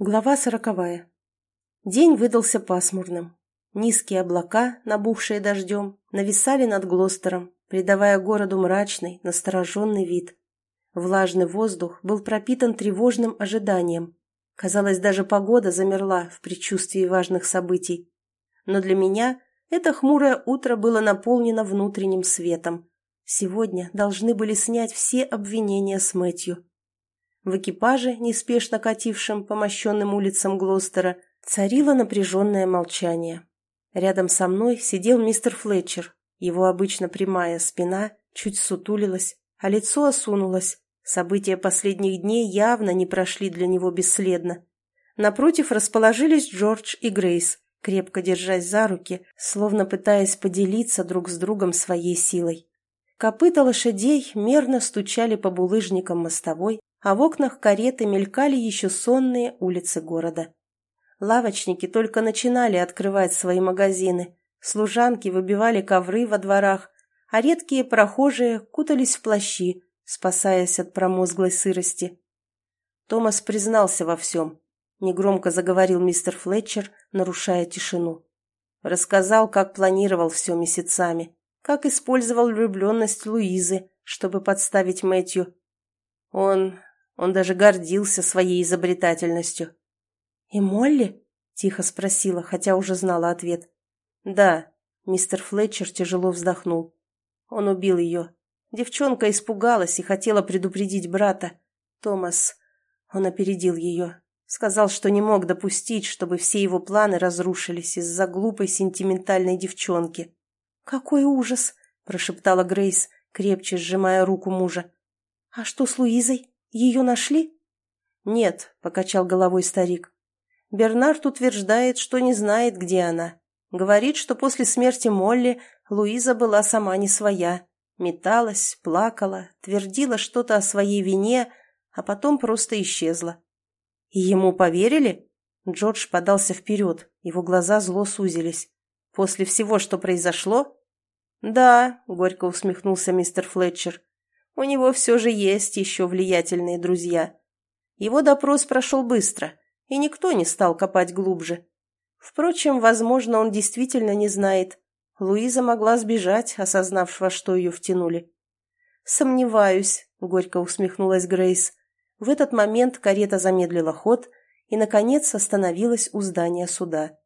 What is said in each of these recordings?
Глава сороковая. День выдался пасмурным. Низкие облака, набухшие дождем, нависали над Глостером, придавая городу мрачный, настороженный вид. Влажный воздух был пропитан тревожным ожиданием. Казалось, даже погода замерла в предчувствии важных событий. Но для меня это хмурое утро было наполнено внутренним светом. Сегодня должны были снять все обвинения с Мэтью. В экипаже, неспешно катившем по мощенным улицам Глостера, царило напряженное молчание. Рядом со мной сидел мистер Флетчер. Его обычно прямая спина чуть сутулилась, а лицо осунулось. События последних дней явно не прошли для него бесследно. Напротив расположились Джордж и Грейс, крепко держась за руки, словно пытаясь поделиться друг с другом своей силой. Копыта лошадей мерно стучали по булыжникам мостовой, а в окнах кареты мелькали еще сонные улицы города. Лавочники только начинали открывать свои магазины, служанки выбивали ковры во дворах, а редкие прохожие кутались в плащи, спасаясь от промозглой сырости. Томас признался во всем, негромко заговорил мистер Флетчер, нарушая тишину. Рассказал, как планировал все месяцами, как использовал влюбленность Луизы, чтобы подставить Мэтью. Он он даже гордился своей изобретательностью. «И Молли?» – тихо спросила, хотя уже знала ответ. «Да», – мистер Флетчер тяжело вздохнул. Он убил ее. Девчонка испугалась и хотела предупредить брата. Томас... Он опередил ее. Сказал, что не мог допустить, чтобы все его планы разрушились из-за глупой сентиментальной девчонки. «Какой ужас!» – прошептала Грейс, крепче сжимая руку мужа. «А что с Луизой?» Ее нашли?» «Нет», — покачал головой старик. «Бернард утверждает, что не знает, где она. Говорит, что после смерти Молли Луиза была сама не своя. Металась, плакала, твердила что-то о своей вине, а потом просто исчезла». «И ему поверили?» Джордж подался вперед, его глаза зло сузились. «После всего, что произошло?» «Да», — горько усмехнулся мистер Флетчер. У него все же есть еще влиятельные друзья. Его допрос прошел быстро, и никто не стал копать глубже. Впрочем, возможно, он действительно не знает. Луиза могла сбежать, осознав, во что ее втянули. «Сомневаюсь», — горько усмехнулась Грейс. В этот момент карета замедлила ход и, наконец, остановилась у здания суда.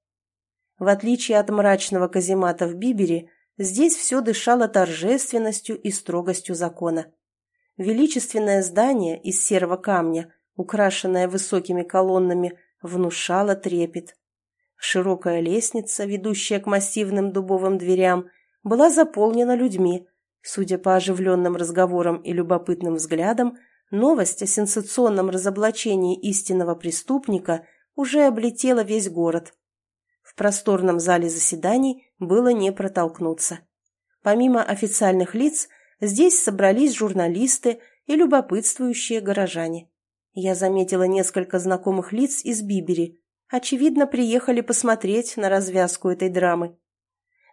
В отличие от мрачного каземата в Бибере, здесь все дышало торжественностью и строгостью закона. Величественное здание из серого камня, украшенное высокими колоннами, внушало трепет. Широкая лестница, ведущая к массивным дубовым дверям, была заполнена людьми. Судя по оживленным разговорам и любопытным взглядам, новость о сенсационном разоблачении истинного преступника уже облетела весь город. В просторном зале заседаний было не протолкнуться. Помимо официальных лиц – Здесь собрались журналисты и любопытствующие горожане. Я заметила несколько знакомых лиц из Бибери. Очевидно, приехали посмотреть на развязку этой драмы.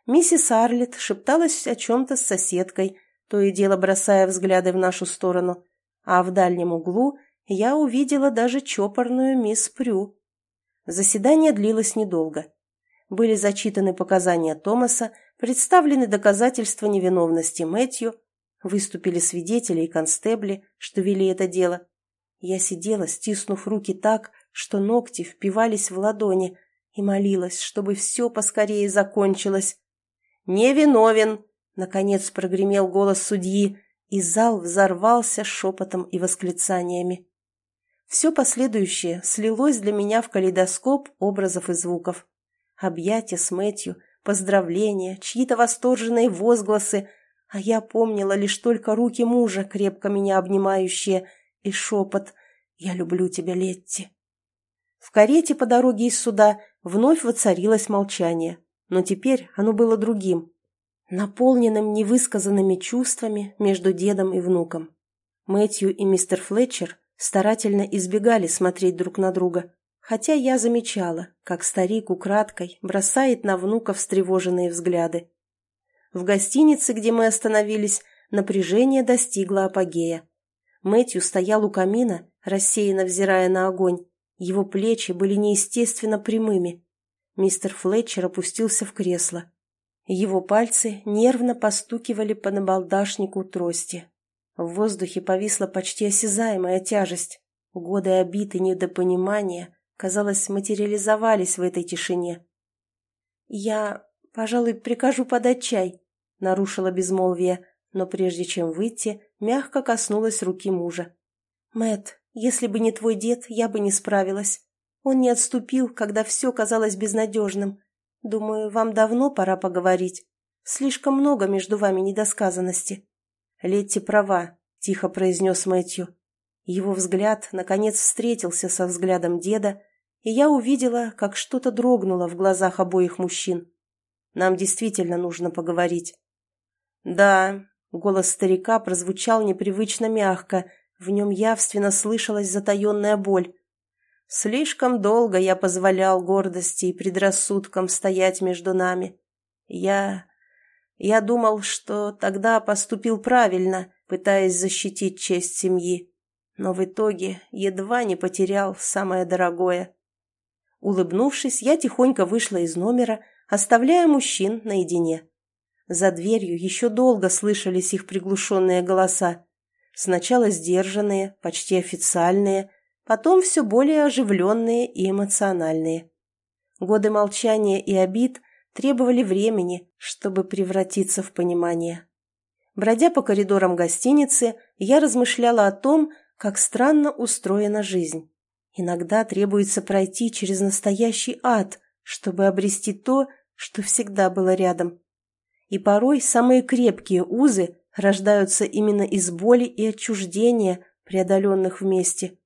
Миссис Арлетт шепталась о чем-то с соседкой, то и дело бросая взгляды в нашу сторону, а в дальнем углу я увидела даже чопорную мисс Прю. Заседание длилось недолго. Были зачитаны показания Томаса, представлены доказательства невиновности Мэтью, Выступили свидетели и констебли, что вели это дело. Я сидела, стиснув руки так, что ногти впивались в ладони, и молилась, чтобы все поскорее закончилось. «Невиновен!» — наконец прогремел голос судьи, и зал взорвался шепотом и восклицаниями. Все последующее слилось для меня в калейдоскоп образов и звуков. Объятия с Мэтью, поздравления, чьи-то восторженные возгласы — а я помнила лишь только руки мужа, крепко меня обнимающие, и шепот «Я люблю тебя, Летти». В карете по дороге из суда вновь воцарилось молчание, но теперь оно было другим, наполненным невысказанными чувствами между дедом и внуком. Мэтью и мистер Флетчер старательно избегали смотреть друг на друга, хотя я замечала, как старик украдкой бросает на внука встревоженные взгляды. В гостинице, где мы остановились, напряжение достигло апогея. Мэтью стоял у камина, рассеянно взирая на огонь. Его плечи были неестественно прямыми. Мистер Флетчер опустился в кресло. Его пальцы нервно постукивали по набалдашнику трости. В воздухе повисла почти осязаемая тяжесть. Годы обид и недопонимания, казалось, материализовались в этой тишине. «Я, пожалуй, прикажу подать чай», — нарушила безмолвие, но прежде чем выйти, мягко коснулась руки мужа. Мэт, если бы не твой дед, я бы не справилась. Он не отступил, когда все казалось безнадежным. Думаю, вам давно пора поговорить. Слишком много между вами недосказанности». «Летти права», — тихо произнес Мэтью. Его взгляд, наконец, встретился со взглядом деда, и я увидела, как что-то дрогнуло в глазах обоих мужчин. «Нам действительно нужно поговорить». «Да», — голос старика прозвучал непривычно мягко, в нем явственно слышалась затаенная боль. Слишком долго я позволял гордости и предрассудкам стоять между нами. Я... я думал, что тогда поступил правильно, пытаясь защитить честь семьи, но в итоге едва не потерял самое дорогое. Улыбнувшись, я тихонько вышла из номера, оставляя мужчин наедине. За дверью еще долго слышались их приглушенные голоса. Сначала сдержанные, почти официальные, потом все более оживленные и эмоциональные. Годы молчания и обид требовали времени, чтобы превратиться в понимание. Бродя по коридорам гостиницы, я размышляла о том, как странно устроена жизнь. Иногда требуется пройти через настоящий ад, чтобы обрести то, что всегда было рядом. И порой самые крепкие узы рождаются именно из боли и отчуждения, преодоленных вместе.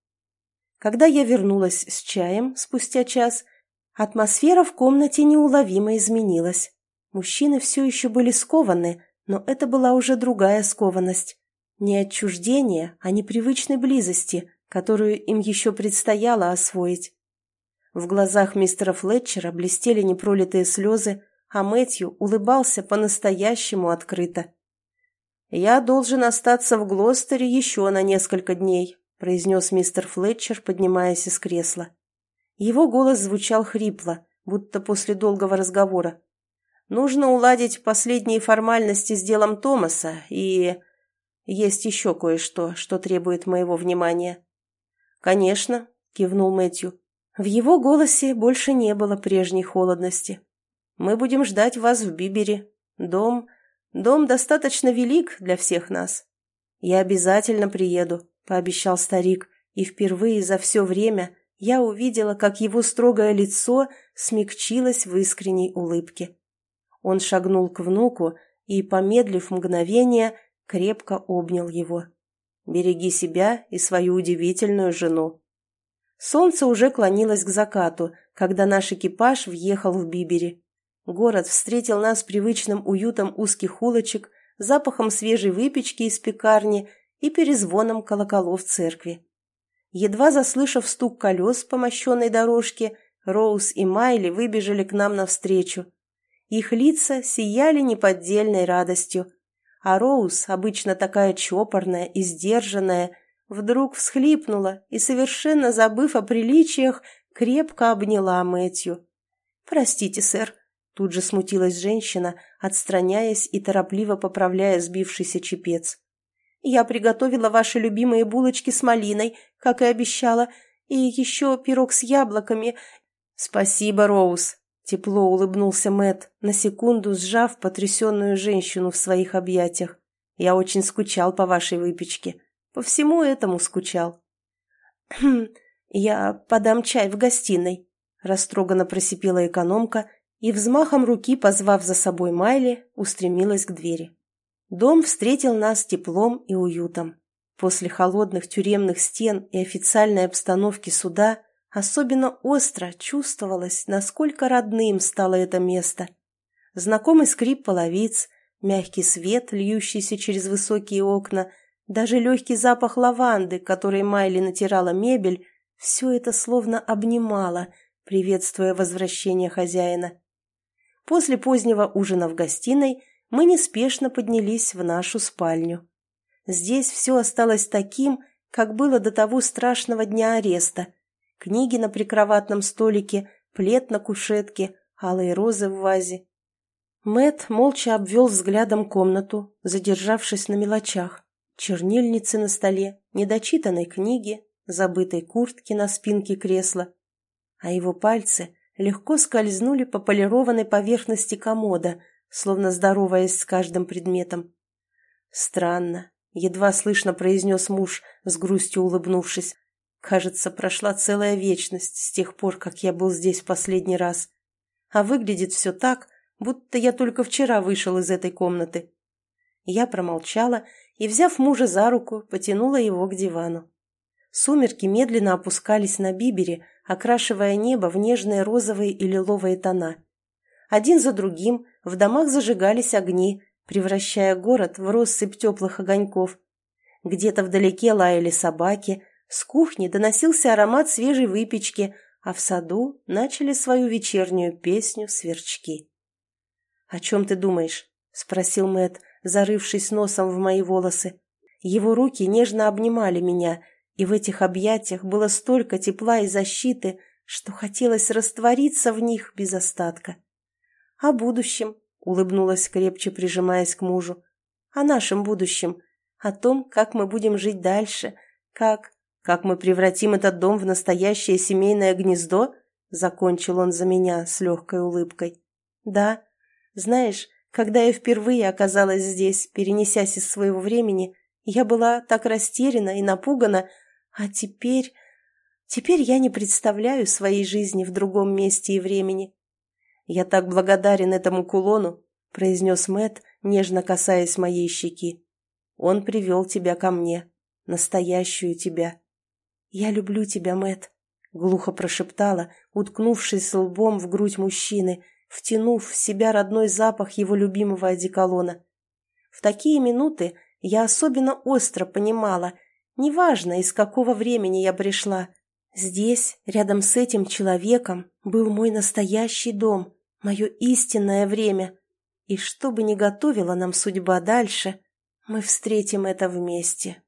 Когда я вернулась с чаем спустя час, атмосфера в комнате неуловимо изменилась. Мужчины все еще были скованы, но это была уже другая скованность. Не отчуждение, а непривычной близости, которую им еще предстояло освоить. В глазах мистера Флетчера блестели непролитые слезы, а Мэтью улыбался по-настоящему открыто. «Я должен остаться в Глостере еще на несколько дней», произнес мистер Флетчер, поднимаясь из кресла. Его голос звучал хрипло, будто после долгого разговора. «Нужно уладить последние формальности с делом Томаса, и... есть еще кое-что, что требует моего внимания». «Конечно», — кивнул Мэтью. В его голосе больше не было прежней холодности. «Мы будем ждать вас в Бибере. Дом... Дом достаточно велик для всех нас. Я обязательно приеду. — пообещал старик, и впервые за все время я увидела, как его строгое лицо смягчилось в искренней улыбке. Он шагнул к внуку и, помедлив мгновение, крепко обнял его. «Береги себя и свою удивительную жену». Солнце уже клонилось к закату, когда наш экипаж въехал в Бибери. Город встретил нас привычным уютом узких улочек, запахом свежей выпечки из пекарни и перезвоном колоколов церкви. Едва заслышав стук колес по мощенной дорожке, Роуз и Майли выбежали к нам навстречу. Их лица сияли неподдельной радостью, а Роуз, обычно такая чопорная и сдержанная, вдруг всхлипнула и, совершенно забыв о приличиях, крепко обняла Мэтью. «Простите, сэр», — тут же смутилась женщина, отстраняясь и торопливо поправляя сбившийся чепец. Я приготовила ваши любимые булочки с малиной, как и обещала, и еще пирог с яблоками. Спасибо, Роуз. Тепло улыбнулся Мэт, на секунду сжав потрясенную женщину в своих объятиях. Я очень скучал по вашей выпечке. По всему этому скучал. «Хм, я подам чай в гостиной», — растроганно просипела экономка и, взмахом руки, позвав за собой Майли, устремилась к двери. Дом встретил нас теплом и уютом. После холодных тюремных стен и официальной обстановки суда особенно остро чувствовалось, насколько родным стало это место. Знакомый скрип половиц, мягкий свет, льющийся через высокие окна, даже легкий запах лаванды, который Майли натирала мебель, все это словно обнимало, приветствуя возвращение хозяина. После позднего ужина в гостиной – мы неспешно поднялись в нашу спальню. Здесь все осталось таким, как было до того страшного дня ареста. книги на прикроватном столике, плед на кушетке, алые розы в вазе. Мэт молча обвел взглядом комнату, задержавшись на мелочах. Чернильницы на столе, недочитанной книги, забытой куртки на спинке кресла. А его пальцы легко скользнули по полированной поверхности комода, словно здороваясь с каждым предметом. «Странно», — едва слышно произнес муж, с грустью улыбнувшись. «Кажется, прошла целая вечность с тех пор, как я был здесь в последний раз. А выглядит все так, будто я только вчера вышел из этой комнаты». Я промолчала и, взяв мужа за руку, потянула его к дивану. Сумерки медленно опускались на бибере, окрашивая небо в нежные розовые и лиловые тона. Один за другим в домах зажигались огни, превращая город в россыпь теплых огоньков. Где-то вдалеке лаяли собаки, с кухни доносился аромат свежей выпечки, а в саду начали свою вечернюю песню сверчки. «О чем ты думаешь?» — спросил Мэт, зарывшись носом в мои волосы. Его руки нежно обнимали меня, и в этих объятиях было столько тепла и защиты, что хотелось раствориться в них без остатка. «О будущем», — улыбнулась, крепче прижимаясь к мужу. «О нашем будущем, о том, как мы будем жить дальше, как... как мы превратим этот дом в настоящее семейное гнездо?» — закончил он за меня с легкой улыбкой. «Да. Знаешь, когда я впервые оказалась здесь, перенесясь из своего времени, я была так растеряна и напугана, а теперь... Теперь я не представляю своей жизни в другом месте и времени. Я так благодарен этому кулону, произнес Мэт, нежно касаясь моей щеки. Он привел тебя ко мне, настоящую тебя. Я люблю тебя, Мэт, глухо прошептала, уткнувшись лбом в грудь мужчины, втянув в себя родной запах его любимого одеколона. В такие минуты я особенно остро понимала, неважно, из какого времени я пришла, здесь, рядом с этим человеком, был мой настоящий дом, мое истинное время. И что бы ни готовила нам судьба дальше, мы встретим это вместе.